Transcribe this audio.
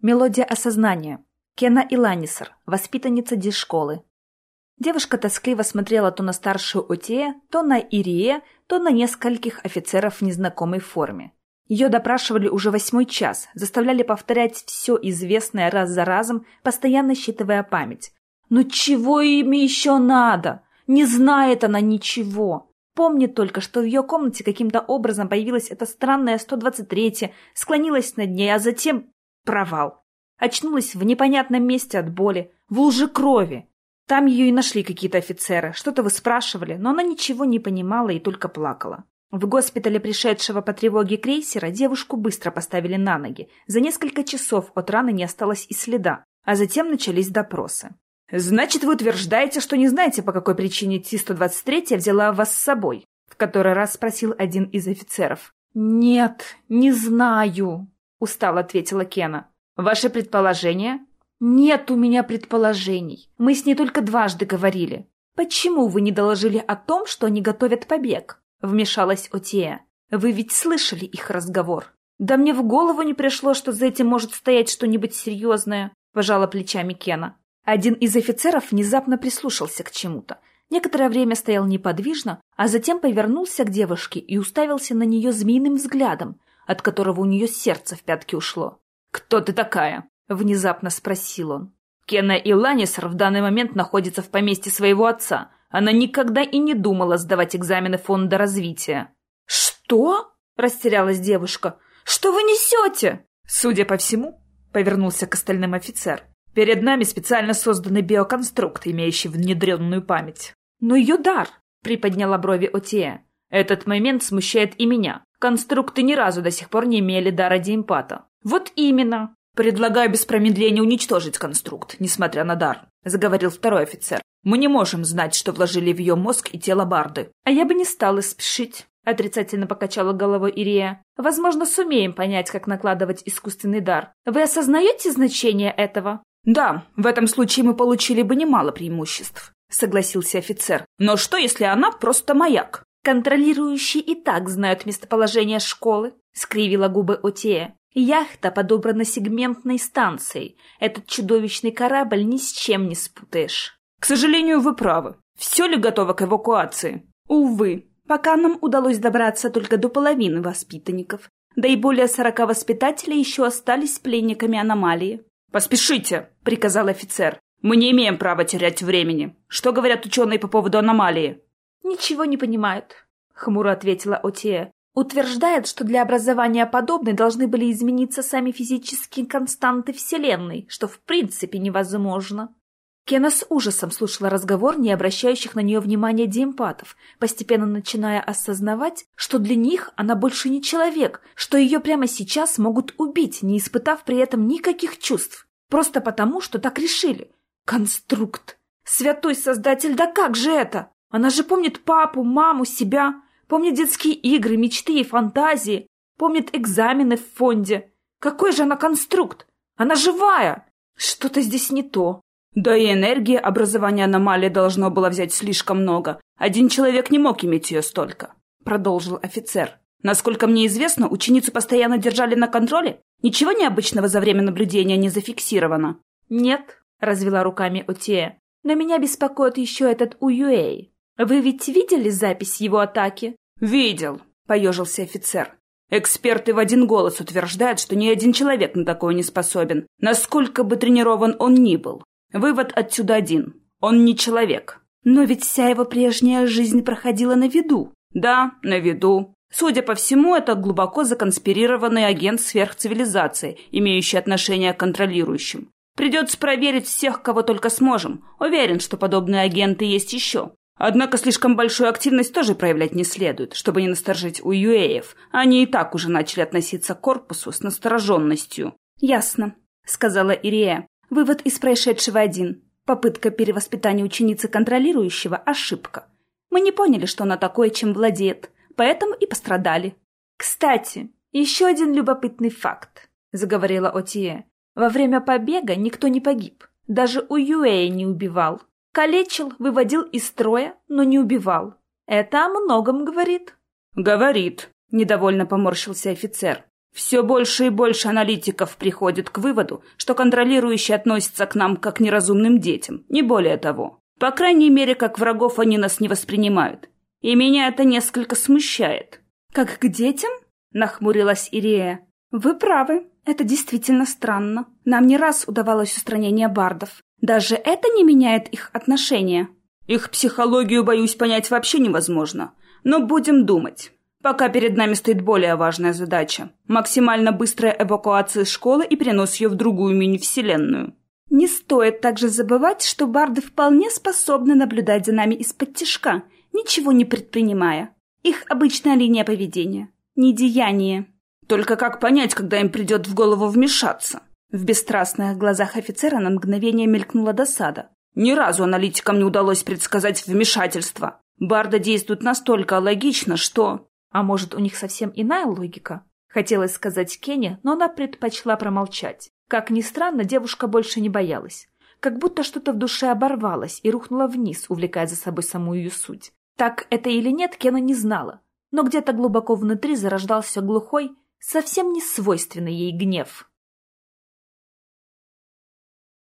Мелодия осознания. Кена Иланисер, воспитанница дишколы. Девушка тоскливо смотрела то на старшую Отея, то на Ирие, то на нескольких офицеров в незнакомой форме. Ее допрашивали уже восьмой час, заставляли повторять все известное раз за разом, постоянно считывая память. «Ну чего им еще надо? Не знает она ничего!» Помнит только, что в ее комнате каким-то образом появилась эта странная 123-я, склонилась над ней, а затем Провал. Очнулась в непонятном месте от боли, в луже крови. Там ее и нашли какие-то офицеры. Что-то вы спрашивали, но она ничего не понимала и только плакала. В госпитале пришедшего по тревоге крейсера девушку быстро поставили на ноги. За несколько часов от раны не осталось и следа, а затем начались допросы. «Значит, вы утверждаете, что не знаете, по какой причине Ти-123 взяла вас с собой?» В который раз спросил один из офицеров. «Нет, не знаю», — устало ответила Кена. «Ваше предположение?» «Нет у меня предположений. Мы с ней только дважды говорили. Почему вы не доложили о том, что они готовят побег?» — вмешалась Отея. «Вы ведь слышали их разговор?» «Да мне в голову не пришло, что за этим может стоять что-нибудь серьезное», — пожала плечами Кена. Один из офицеров внезапно прислушался к чему-то. Некоторое время стоял неподвижно, а затем повернулся к девушке и уставился на нее змеиным взглядом, от которого у нее сердце в пятки ушло. «Кто ты такая?» — внезапно спросил он. Кена Иланисер в данный момент находится в поместье своего отца. Она никогда и не думала сдавать экзамены фонда развития. «Что?» — растерялась девушка. «Что вы несете?» «Судя по всему», — повернулся к остальным офицер, «перед нами специально созданный биоконструкт, имеющий внедренную память». «Но ее дар!» — приподняла брови Отея. «Этот момент смущает и меня. Конструкты ни разу до сих пор не имели дара диэмпата. Вот именно. Предлагаю без промедления уничтожить конструкт, несмотря на дар, заговорил второй офицер. Мы не можем знать, что вложили в ее мозг и тело Барды. А я бы не стала спешить. Отрицательно покачала головой Ирия. Возможно, сумеем понять, как накладывать искусственный дар. Вы осознаете значение этого? Да, в этом случае мы получили бы немало преимуществ, согласился офицер. Но что, если она просто маяк? Контролирующие и так знают местоположение школы, скривила губы Отея. Яхта подобрана сегментной станцией. Этот чудовищный корабль ни с чем не спутаешь. К сожалению, вы правы. Все ли готово к эвакуации? Увы, пока нам удалось добраться только до половины воспитанников. Да и более сорока воспитателей еще остались пленниками аномалии. «Поспешите!» — приказал офицер. «Мы не имеем права терять времени. Что говорят ученые по поводу аномалии?» «Ничего не понимают», — хмуро ответила Отея. «Утверждает, что для образования подобной должны были измениться сами физические константы Вселенной, что в принципе невозможно». Кена с ужасом слушала разговор не обращающих на нее внимания диэмпатов, постепенно начиная осознавать, что для них она больше не человек, что ее прямо сейчас могут убить, не испытав при этом никаких чувств. Просто потому, что так решили. Конструкт. Святой Создатель, да как же это? Она же помнит папу, маму, себя, помнит детские игры, мечты и фантазии, помнит экзамены в фонде. Какой же она конструкт? Она живая! Что-то здесь не то. Да и энергии образования аномалии должно было взять слишком много. Один человек не мог иметь ее столько, продолжил офицер. Насколько мне известно, ученицу постоянно держали на контроле? Ничего необычного за время наблюдения не зафиксировано? Нет, развела руками Отея. Но меня беспокоит еще этот Уюэй. «Вы ведь видели запись его атаки?» «Видел», — поежился офицер. «Эксперты в один голос утверждают, что ни один человек на такое не способен, насколько бы тренирован он ни был. Вывод отсюда один. Он не человек. Но ведь вся его прежняя жизнь проходила на виду». «Да, на виду. Судя по всему, это глубоко законспирированный агент сверхцивилизации, имеющий отношение к контролирующим. Придется проверить всех, кого только сможем. Уверен, что подобные агенты есть еще. Однако слишком большую активность тоже проявлять не следует, чтобы не насторожить у юэев. Они и так уже начали относиться к корпусу с настороженностью. «Ясно», — сказала Ирия. «Вывод из происшедшего один. Попытка перевоспитания ученицы контролирующего — ошибка. Мы не поняли, что она такое, чем владеет, поэтому и пострадали». «Кстати, еще один любопытный факт», — заговорила Отие. «Во время побега никто не погиб. Даже у Юэя не убивал. Калечил, выводил из строя, но не убивал. Это о многом говорит. «Говорит», — недовольно поморщился офицер. Все больше и больше аналитиков приходит к выводу, что контролирующие относятся к нам как к неразумным детям, не более того. По крайней мере, как врагов они нас не воспринимают. И меня это несколько смущает. «Как к детям?» — нахмурилась Ирия. «Вы правы. Это действительно странно. Нам не раз удавалось устранение бардов. Даже это не меняет их отношения». «Их психологию, боюсь, понять вообще невозможно. Но будем думать. Пока перед нами стоит более важная задача – максимально быстрая эвакуация из школы и перенос ее в другую мини-вселенную. Не стоит также забывать, что барды вполне способны наблюдать за нами из-под тишка, ничего не предпринимая. Их обычная линия поведения – недеяние. Только как понять, когда им придет в голову вмешаться? В бесстрастных глазах офицера на мгновение мелькнула досада. Ни разу аналитикам не удалось предсказать вмешательство. Барда действует настолько логично, что... А может, у них совсем иная логика? Хотелось сказать Кене, но она предпочла промолчать. Как ни странно, девушка больше не боялась. Как будто что-то в душе оборвалось и рухнуло вниз, увлекая за собой саму ее суть. Так это или нет, Кена не знала. Но где-то глубоко внутри зарождался глухой, совсем не свойственный ей гнев.